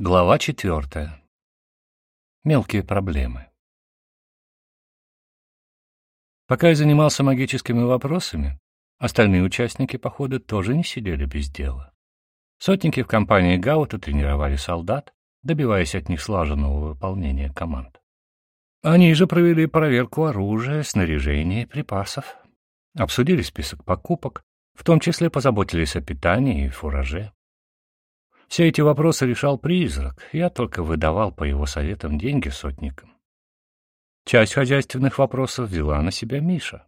Глава четвертая. Мелкие проблемы. Пока я занимался магическими вопросами, остальные участники похода тоже не сидели без дела. Сотники в компании Гаута тренировали солдат, добиваясь от них слаженного выполнения команд. Они же провели проверку оружия, снаряжения и припасов, обсудили список покупок, в том числе позаботились о питании и фураже. Все эти вопросы решал призрак, я только выдавал по его советам деньги сотникам. Часть хозяйственных вопросов взяла на себя Миша.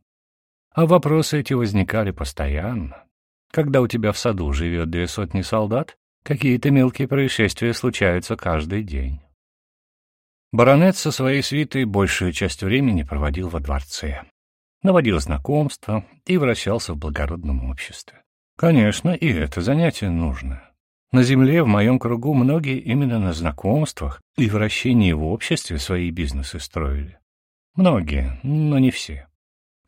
А вопросы эти возникали постоянно. Когда у тебя в саду живет две сотни солдат, какие-то мелкие происшествия случаются каждый день. Баронет со своей свитой большую часть времени проводил во дворце. Наводил знакомства и вращался в благородном обществе. Конечно, и это занятие нужно. На земле, в моем кругу, многие именно на знакомствах и вращении в обществе свои бизнесы строили. Многие, но не все.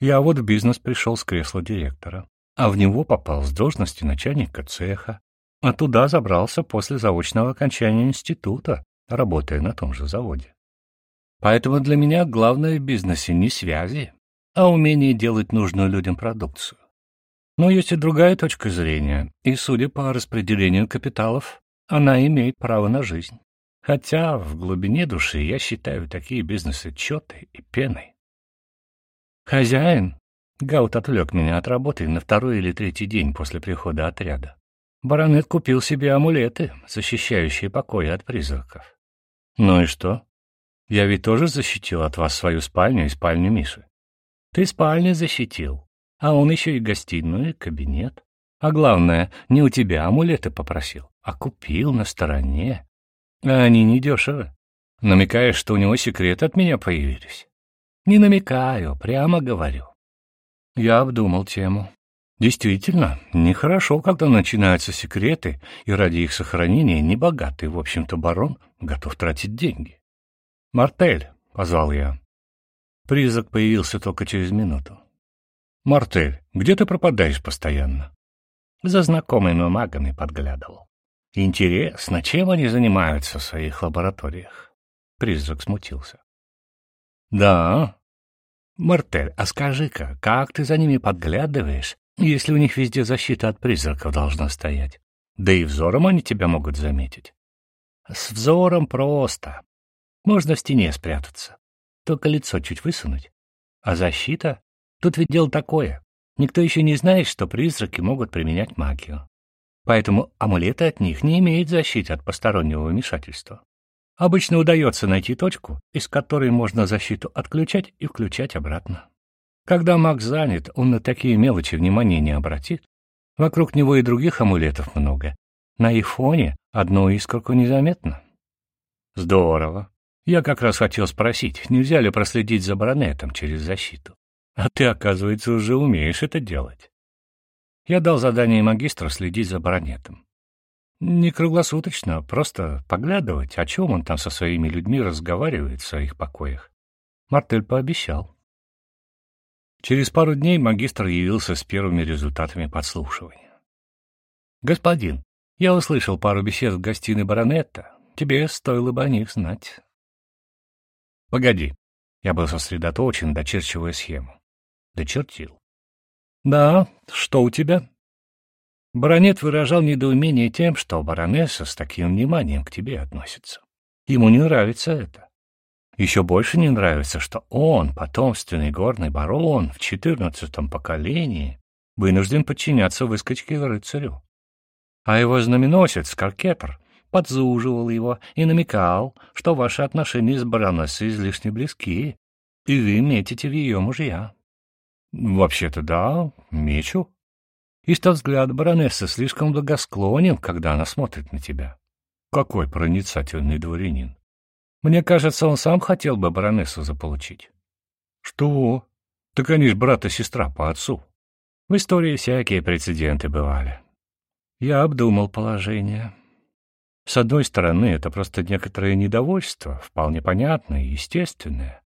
Я вот в бизнес пришел с кресла директора, а в него попал с должности начальника цеха, а туда забрался после заочного окончания института, работая на том же заводе. Поэтому для меня главное в бизнесе не связи, а умение делать нужную людям продукцию. Но есть и другая точка зрения, и, судя по распределению капиталов, она имеет право на жизнь. Хотя в глубине души я считаю такие бизнесы четой и пеной. «Хозяин!» — Гаут отвлек меня от работы на второй или третий день после прихода отряда. Баронет купил себе амулеты, защищающие покой от призраков. «Ну и что? Я ведь тоже защитил от вас свою спальню и спальню Миши. Ты спальню защитил, а он еще и гостиную, и кабинет. А главное, не у тебя амулеты попросил, а купил на стороне. А они недешевы. Намекаешь, что у него секреты от меня появились? Не намекаю, прямо говорю. Я обдумал тему. Действительно, нехорошо, когда начинаются секреты, и ради их сохранения небогатый, в общем-то, барон готов тратить деньги. «Мартель», — позвал я. Призрак появился только через минуту. «Мартель, где ты пропадаешь постоянно?» За знакомыми магами подглядывал. «Интересно, чем они занимаются в своих лабораториях?» Призрак смутился. «Да. Мартель, а скажи-ка, как ты за ними подглядываешь, если у них везде защита от призраков должна стоять? Да и взором они тебя могут заметить». «С взором просто. Можно в стене спрятаться, только лицо чуть высунуть. А защита Тут ведь дело такое. Никто еще не знает, что призраки могут применять магию. Поэтому амулеты от них не имеют защиты от постороннего вмешательства. Обычно удается найти точку, из которой можно защиту отключать и включать обратно. Когда маг занят, он на такие мелочи внимания не обратит. Вокруг него и других амулетов много. На их фоне одну искорку незаметно. Здорово. Я как раз хотел спросить, нельзя ли проследить за баронетом через защиту. А ты, оказывается, уже умеешь это делать. Я дал задание магистру следить за баронетом. Не круглосуточно, просто поглядывать, о чем он там со своими людьми разговаривает в своих покоях. Мартель пообещал. Через пару дней магистр явился с первыми результатами подслушивания. «Господин, я услышал пару бесед в гостиной баронета. Тебе стоило бы о них знать». «Погоди». Я был сосредоточен, дочерчивая схему дочертил. «Да, что у тебя?» Баронет выражал недоумение тем, что баронесса с таким вниманием к тебе относится. Ему не нравится это. Еще больше не нравится, что он, потомственный горный барон в четырнадцатом поколении, вынужден подчиняться выскочке рыцарю. А его знаменосец, Каркепр, подзуживал его и намекал, что ваши отношения с баронессой излишне близки, и вы метите в ее мужья. Вообще-то да, мечу. И что взгляд баронессы слишком благосклонен, когда она смотрит на тебя. Какой проницательный дворянин. Мне кажется, он сам хотел бы баронессу заполучить. Что? Так они ж брат и сестра по отцу. В истории всякие прецеденты бывали. Я обдумал положение. С одной стороны, это просто некоторое недовольство, вполне понятное и естественное.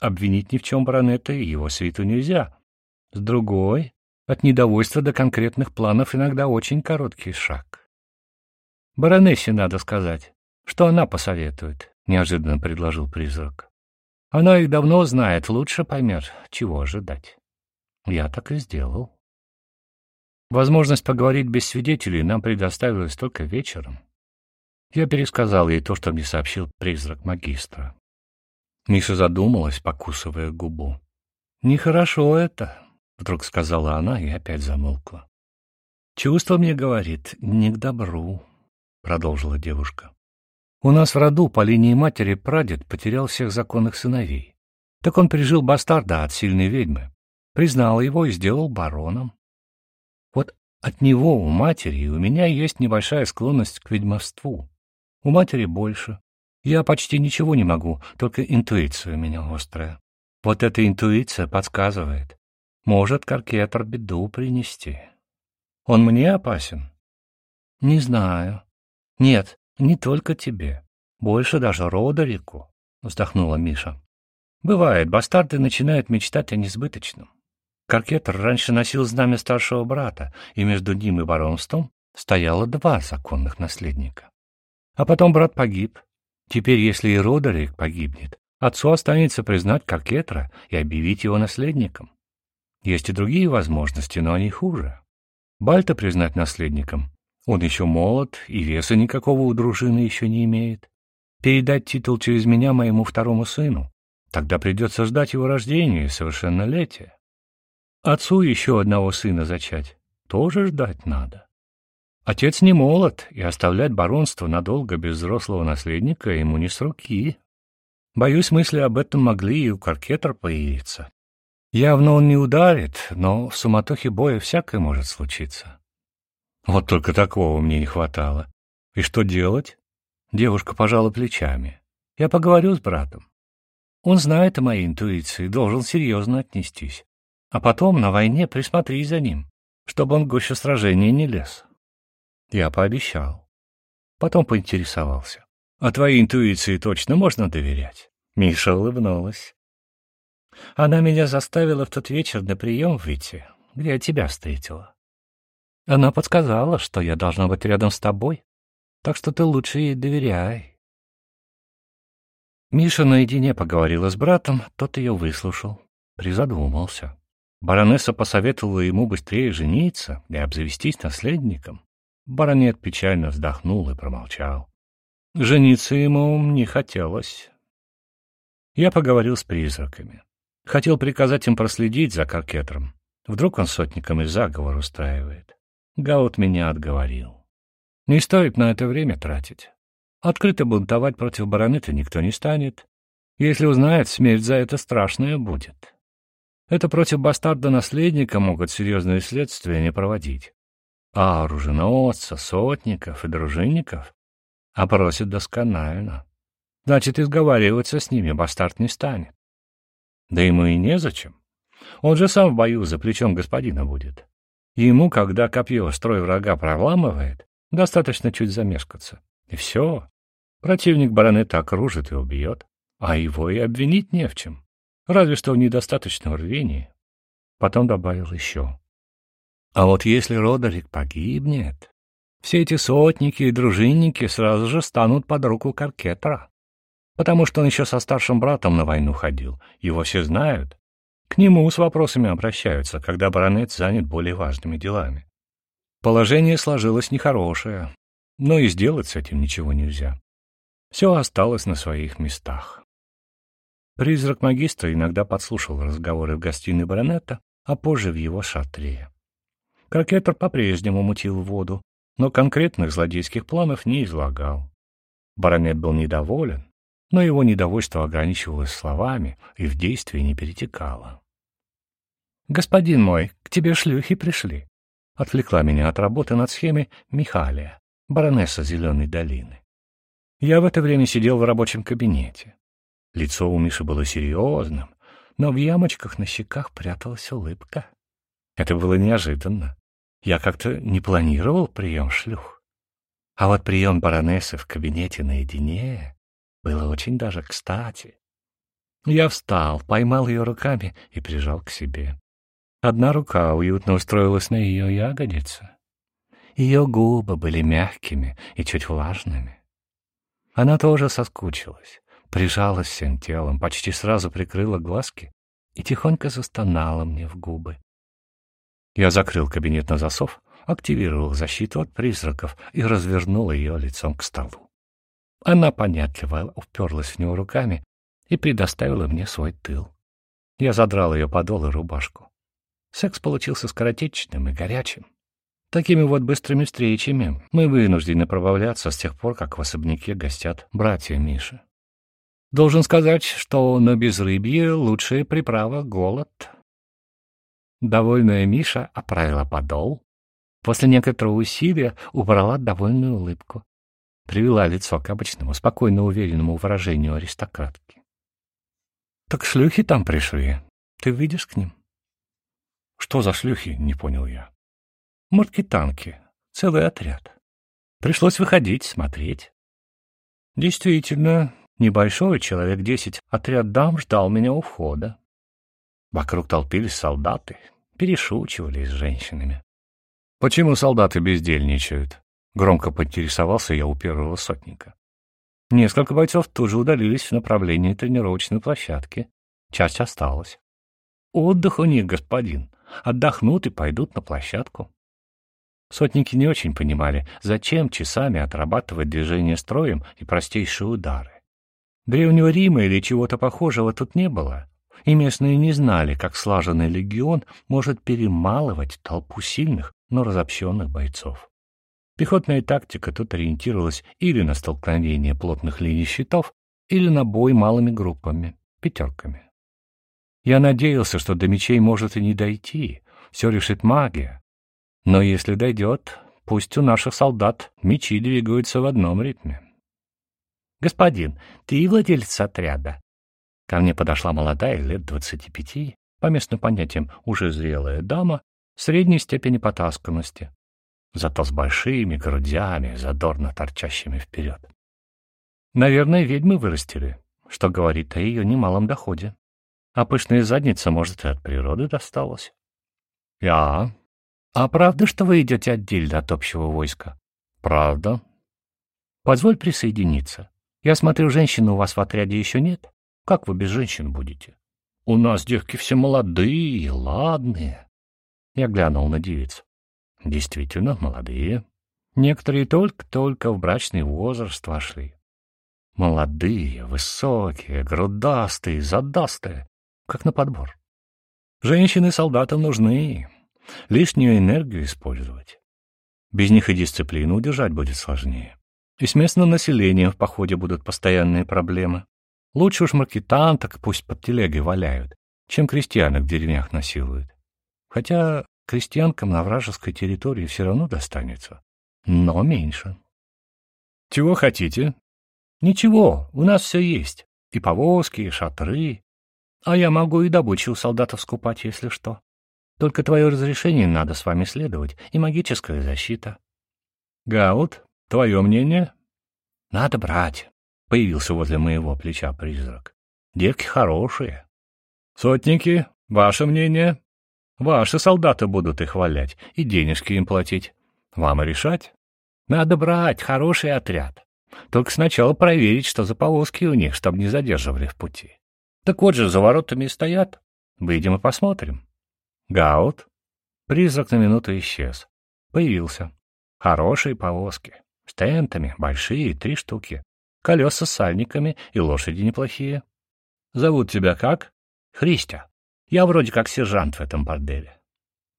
Обвинить ни в чем баронета и его свиту нельзя. С другой, от недовольства до конкретных планов иногда очень короткий шаг. Баронессе надо сказать, Что она посоветует? Неожиданно предложил призрак. Она их давно знает, лучше поймет, чего ожидать. Я так и сделал. Возможность поговорить без свидетелей нам предоставилась только вечером. Я пересказал ей то, что мне сообщил призрак магистра. Миша задумалась, покусывая губу. «Нехорошо это», — вдруг сказала она и опять замолкла. «Чувство мне говорит, не к добру», — продолжила девушка. «У нас в роду по линии матери прадед потерял всех законных сыновей. Так он прижил бастарда от сильной ведьмы, признал его и сделал бароном. Вот от него у матери у меня есть небольшая склонность к ведьмовству. У матери больше. Я почти ничего не могу, только интуиция у меня острая. Вот эта интуиция подсказывает. Может Каркетер беду принести. Он мне опасен? Не знаю. Нет, не только тебе. Больше даже Родерику, вздохнула Миша. Бывает, бастарды начинают мечтать о несбыточном. Каркетер раньше носил знамя старшего брата, и между ним и баронством стояло два законных наследника. А потом брат погиб. Теперь, если и Родерик погибнет, отцу останется признать Каркетра и объявить его наследником. Есть и другие возможности, но они хуже. Бальта признать наследником. Он еще молод, и веса никакого у дружины еще не имеет. Передать титул через меня моему второму сыну. Тогда придется ждать его рождения и совершеннолетия. Отцу еще одного сына зачать. Тоже ждать надо. Отец не молод, и оставлять баронство надолго без взрослого наследника ему не с руки. Боюсь, мысли об этом могли и у Каркетер появиться. Явно он не ударит, но в суматохе боя всякое может случиться. Вот только такого мне не хватало. И что делать? Девушка пожала плечами. Я поговорю с братом. Он знает о моей интуиции, должен серьезно отнестись. А потом на войне присмотри за ним, чтобы он в гуще сражения не лез. Я пообещал. Потом поинтересовался. А твоей интуиции точно можно доверять? Миша улыбнулась. Она меня заставила в тот вечер на прием выйти, где я тебя встретила. Она подсказала, что я должна быть рядом с тобой, так что ты лучше ей доверяй. Миша наедине поговорила с братом, тот ее выслушал, призадумался. Баронесса посоветовала ему быстрее жениться и обзавестись наследником. Баронет печально вздохнул и промолчал. Жениться ему не хотелось. Я поговорил с призраками. Хотел приказать им проследить за Каркетром. Вдруг он сотником и заговор устраивает. Гаут меня отговорил. Не стоит на это время тратить. Открыто бунтовать против баронета никто не станет. Если узнает, смерть за это страшная будет. Это против бастарда-наследника могут серьезные следствия не проводить а оруженосца, сотников и дружинников опросит досконально. Значит, изговариваться с ними бастард не станет. Да ему и незачем. Он же сам в бою за плечом господина будет. Ему, когда копье строй врага проламывает, достаточно чуть замешкаться. И все. Противник баронета окружит и убьет. А его и обвинить не в чем. Разве что в недостаточном рвении. Потом добавил еще. А вот если Родерик погибнет, все эти сотники и дружинники сразу же станут под руку Каркетра. Потому что он еще со старшим братом на войну ходил, его все знают. К нему с вопросами обращаются, когда баронет занят более важными делами. Положение сложилось нехорошее, но и сделать с этим ничего нельзя. Все осталось на своих местах. Призрак магистра иногда подслушал разговоры в гостиной баронета, а позже в его шатре. Крокетер по-прежнему мутил воду, но конкретных злодейских планов не излагал. Баронет был недоволен, но его недовольство ограничивалось словами и в действии не перетекало. «Господин мой, к тебе шлюхи пришли», — отвлекла меня от работы над схемой Михалия, баронесса Зеленой долины. Я в это время сидел в рабочем кабинете. Лицо у Миши было серьезным, но в ямочках на щеках пряталась улыбка. Это было неожиданно. Я как-то не планировал прием шлюх. А вот прием баронессы в кабинете наедине было очень даже кстати. Я встал, поймал ее руками и прижал к себе. Одна рука уютно устроилась на ее ягодице. Ее губы были мягкими и чуть влажными. Она тоже соскучилась, прижалась всем телом, почти сразу прикрыла глазки и тихонько застонала мне в губы. Я закрыл кабинет на засов, активировал защиту от призраков и развернул ее лицом к столу. Она понятливо уперлась в него руками и предоставила мне свой тыл. Я задрал ее подол и рубашку. Секс получился скоротечным и горячим. Такими вот быстрыми встречами мы вынуждены пробавляться с тех пор, как в особняке гостят братья Миши. Должен сказать, что на безрыбье лучшая приправа — голод. Довольная Миша оправила подол. После некоторого усилия убрала довольную улыбку. Привела лицо к обычному, спокойно уверенному выражению аристократки. — Так шлюхи там пришли. Ты выйдешь к ним? — Что за шлюхи? — не понял я. — Маркетанки. Целый отряд. Пришлось выходить, смотреть. Действительно, небольшой, человек десять, отряд дам ждал меня у входа. Вокруг толпились солдаты, перешучивались с женщинами. «Почему солдаты бездельничают?» — громко поинтересовался я у первого сотника. Несколько бойцов тут же удалились в направлении тренировочной площадки. Часть осталась. «Отдых у них, господин. Отдохнут и пойдут на площадку». Сотники не очень понимали, зачем часами отрабатывать движение строем и простейшие удары. Древнего Рима или чего-то похожего тут не было, и местные не знали, как слаженный легион может перемалывать толпу сильных, но разобщенных бойцов. Пехотная тактика тут ориентировалась или на столкновение плотных линий щитов, или на бой малыми группами, пятерками. Я надеялся, что до мечей может и не дойти, все решит магия. Но если дойдет, пусть у наших солдат мечи двигаются в одном ритме. «Господин, ты владелец отряда?» Ко мне подошла молодая, лет двадцати пяти, по местным понятиям уже зрелая дама, средней степени потасканности, зато с большими грудями, задорно торчащими вперед. Наверное, ведьмы вырастили, что говорит о ее немалом доходе. А пышная задница, может, и от природы досталась. Я. А правда, что вы идете отдельно от общего войска? Правда. Позволь присоединиться. Я смотрю, женщин у вас в отряде еще нет. Как вы без женщин будете? У нас девки все молодые, ладные. Я глянул на девиц. Действительно, молодые. Некоторые только-только в брачный возраст вошли. Молодые, высокие, грудастые, задастые, как на подбор. Женщины солдатам нужны, лишнюю энергию использовать. Без них и дисциплину удержать будет сложнее. И с местным населением в походе будут постоянные проблемы. Лучше уж маркетанток пусть под телегой валяют, чем крестьянок в деревнях насилуют. Хотя крестьянкам на вражеской территории все равно достанется, но меньше. Чего хотите? Ничего, у нас все есть. И повозки, и шатры. А я могу и добычу у солдатов скупать, если что. Только твое разрешение надо с вами следовать, и магическая защита. Гаут, твое мнение? Надо брать. Появился возле моего плеча призрак. Девки хорошие. Сотники, ваше мнение? Ваши солдаты будут их валять и денежки им платить. Вам и решать. Надо брать хороший отряд. Только сначала проверить, что за повозки у них, чтобы не задерживали в пути. Так вот же, за воротами стоят. Выйдем и посмотрим. Гаут. Призрак на минуту исчез. Появился. Хорошие повозки. С тентами, большие, три штуки колеса с сальниками и лошади неплохие. Зовут тебя как? Христя. Я вроде как сержант в этом борделе.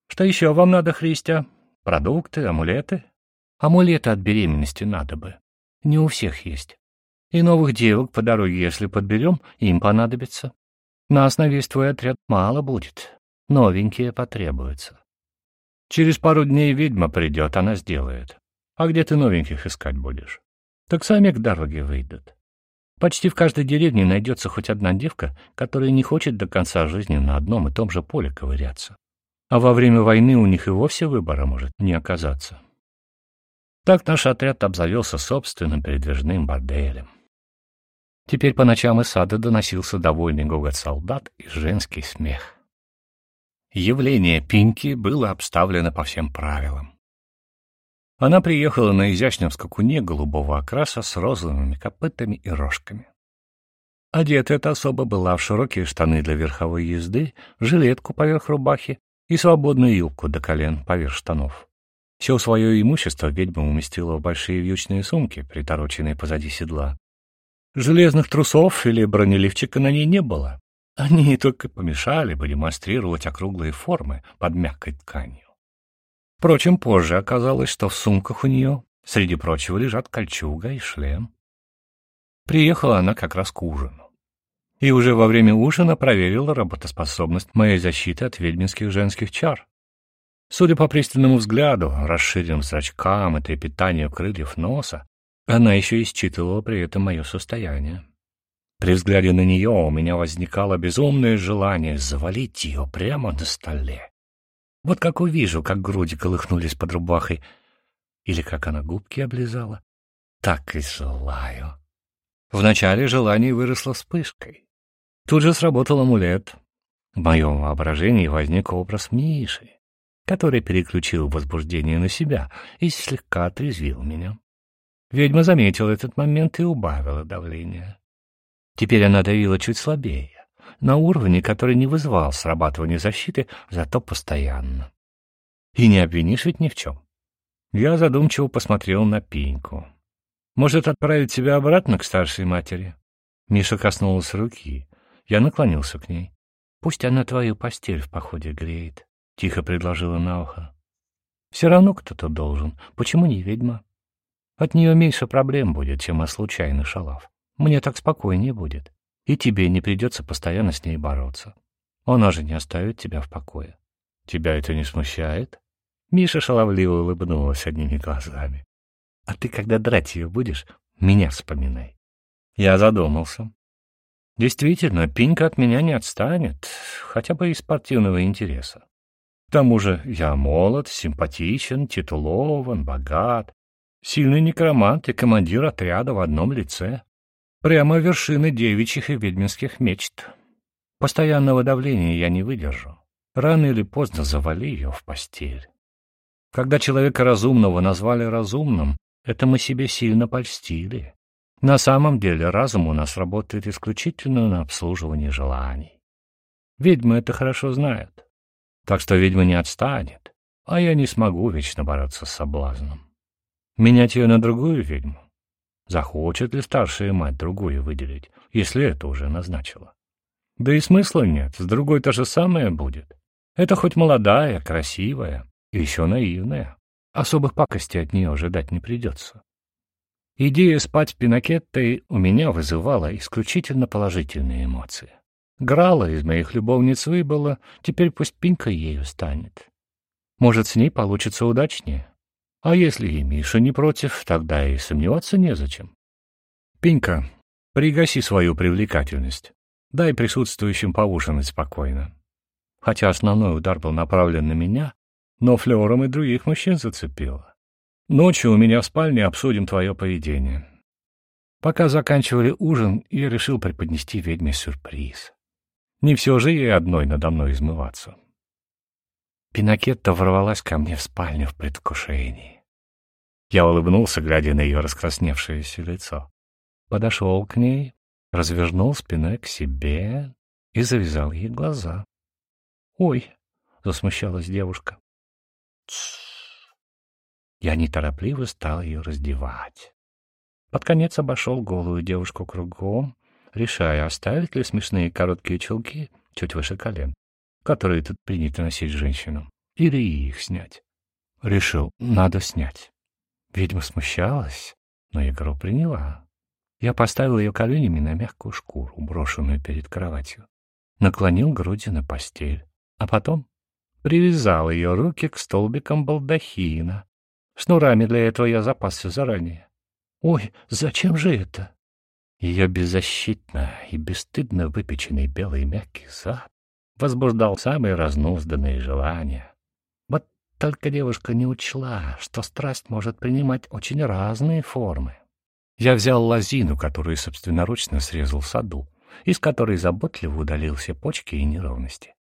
Что еще вам надо, Христя? Продукты, амулеты? Амулеты от беременности надо бы. Не у всех есть. И новых девок по дороге, если подберем, им понадобится. На весь твой отряд мало будет. Новенькие потребуются. Через пару дней ведьма придет, она сделает. А где ты новеньких искать будешь? так сами к дороге выйдут. Почти в каждой деревне найдется хоть одна девка, которая не хочет до конца жизни на одном и том же поле ковыряться. А во время войны у них и вовсе выбора может не оказаться. Так наш отряд обзавелся собственным передвижным борделем. Теперь по ночам из сада доносился довольный гогот солдат и женский смех. Явление Пинки было обставлено по всем правилам. Она приехала на изящном скакуне голубого окраса с розовыми копытами и рожками. Одета эта особа была в широкие штаны для верховой езды, жилетку поверх рубахи и свободную юбку до колен поверх штанов. Все свое имущество ведьма уместила в большие вьючные сумки, притороченные позади седла. Железных трусов или бронеливчика на ней не было. Они только помешали бы демонстрировать округлые формы под мягкой тканью. Впрочем, позже оказалось, что в сумках у нее, среди прочего, лежат кольчуга и шлем. Приехала она как раз к ужину. И уже во время ужина проверила работоспособность моей защиты от ведьминских женских чар. Судя по пристальному взгляду, расширенным зрачкам и трепетанию крыльев носа, она еще и считывала при этом мое состояние. При взгляде на нее у меня возникало безумное желание завалить ее прямо на столе. Вот как увижу, как груди колыхнулись под рубахой, или как она губки облизала, так и желаю. Вначале желание выросло вспышкой. Тут же сработал амулет. В моем воображении возник образ Миши, который переключил возбуждение на себя и слегка отрезвил меня. Ведьма заметила этот момент и убавила давление. Теперь она давила чуть слабее на уровне, который не вызывал срабатывания защиты, зато постоянно. И не обвинишь ведь ни в чем. Я задумчиво посмотрел на Пеньку. Может, отправить тебя обратно к старшей матери? Миша коснулась руки. Я наклонился к ней. Пусть она твою постель в походе греет, — тихо предложила на ухо. Все равно кто-то должен. Почему не ведьма? От нее меньше проблем будет, чем от случайных шалав. Мне так спокойнее будет и тебе не придется постоянно с ней бороться. Она же не оставит тебя в покое. Тебя это не смущает? Миша шаловливо улыбнулась одними глазами. А ты, когда драть ее будешь, меня вспоминай. Я задумался. Действительно, Пинька от меня не отстанет, хотя бы из спортивного интереса. К тому же я молод, симпатичен, титулован, богат, сильный некромант и командир отряда в одном лице. Прямо вершины девичьих и ведьминских мечт. Постоянного давления я не выдержу. Рано или поздно завали ее в постель. Когда человека разумного назвали разумным, это мы себе сильно польстили. На самом деле разум у нас работает исключительно на обслуживание желаний. Ведьмы это хорошо знают. Так что ведьма не отстанет, а я не смогу вечно бороться с соблазном. Менять ее на другую ведьму? Захочет ли старшая мать другую выделить, если это уже назначила? Да и смысла нет, с другой то же самое будет. Это хоть молодая, красивая, и еще наивная. Особых пакостей от нее ожидать не придется. Идея спать пинакеттой у меня вызывала исключительно положительные эмоции. Грала из моих любовниц выбыла, теперь пусть Пинка ею станет. Может, с ней получится удачнее. А если и Миша не против, тогда и сомневаться незачем. Пенька, пригаси свою привлекательность. Дай присутствующим поужинать спокойно. Хотя основной удар был направлен на меня, но флером и других мужчин зацепило. Ночью у меня в спальне обсудим твое поведение. Пока заканчивали ужин, я решил преподнести ведьме сюрприз. Не все же ей одной надо мной измываться. Пинакетта ворвалась ко мне в спальню в предвкушении. Я улыбнулся, глядя на ее раскрасневшееся лицо. Подошел к ней, развернул спиной к себе и завязал ей глаза. «Ой!» — засмущалась девушка. «Тссс!» Я неторопливо стал ее раздевать. Под конец обошел голую девушку кругом, решая, оставить ли смешные короткие чулки чуть выше колен, которые тут принято носить женщинам, или их снять. Решил, надо снять. Ведьма смущалась, но игру приняла. Я поставил ее коленями на мягкую шкуру, брошенную перед кроватью, наклонил груди на постель, а потом привязал ее руки к столбикам балдахина. Шнурами для этого я запасся заранее. Ой, зачем же это? Ее беззащитно и бесстыдно выпеченный белый мягкий зад возбуждал самые разнузданные желания. Вот только девушка не учла, что страсть может принимать очень разные формы. Я взял лозину, которую собственноручно срезал в саду, из которой заботливо удалил все почки и неровности.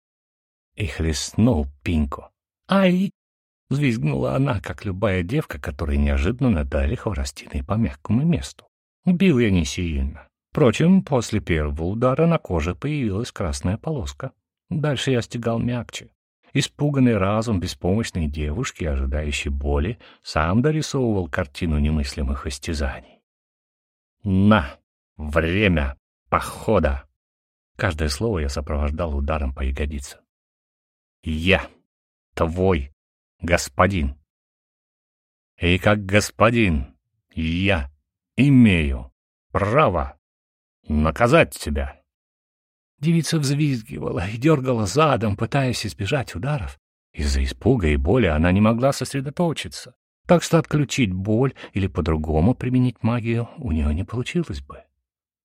И хлестнул пинку. «Ай!» — взвизгнула она, как любая девка, которой неожиданно дали хворостиной по мягкому месту. Бил я не сильно. Впрочем, после первого удара на коже появилась красная полоска. Дальше я стегал мягче. Испуганный разум беспомощной девушки, ожидающей боли, сам дорисовывал картину немыслимых истязаний. «На! Время похода!» Каждое слово я сопровождал ударом по ягодице. «Я твой господин. И как господин я имею право наказать тебя. Девица взвизгивала и дергала задом, пытаясь избежать ударов. Из-за испуга и боли она не могла сосредоточиться, так что отключить боль или по-другому применить магию у нее не получилось бы.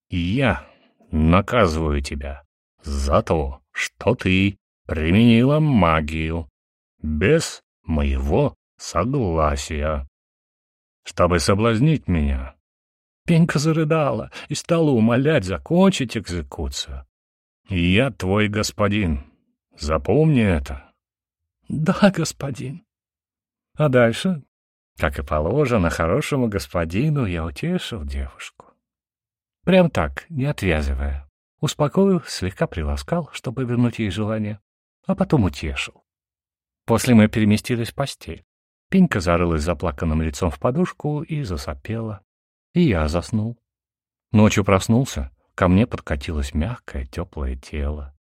«Я наказываю тебя за то, что ты применила магию без моего согласия. Чтобы соблазнить меня, Пенька зарыдала и стала умолять закончить экзекуцию. «Я твой господин. Запомни это». «Да, господин». А дальше, как и положено, хорошему господину я утешил девушку. Прям так, не отвязывая. Успокоил, слегка приласкал, чтобы вернуть ей желание, а потом утешил. После мы переместились в постель. Пенька зарылась заплаканным лицом в подушку и засопела. И я заснул. Ночью проснулся, ко мне подкатилось мягкое, теплое тело.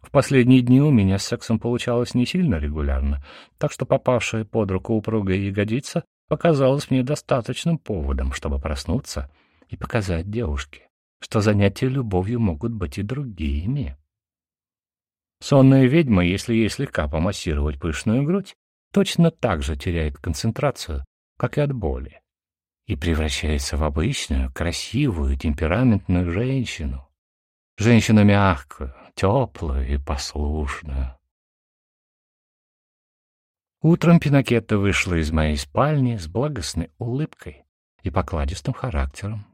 В последние дни у меня с сексом получалось не сильно регулярно, так что попавшая под руку упругая ягодица показалась мне достаточным поводом, чтобы проснуться и показать девушке, что занятия любовью могут быть и другими. Сонная ведьма, если ей слегка помассировать пышную грудь, точно так же теряет концентрацию, как и от боли, и превращается в обычную, красивую, темпераментную женщину. Женщину мягкую, теплую и послушную. Утром Пинакетта вышла из моей спальни с благостной улыбкой и покладистым характером.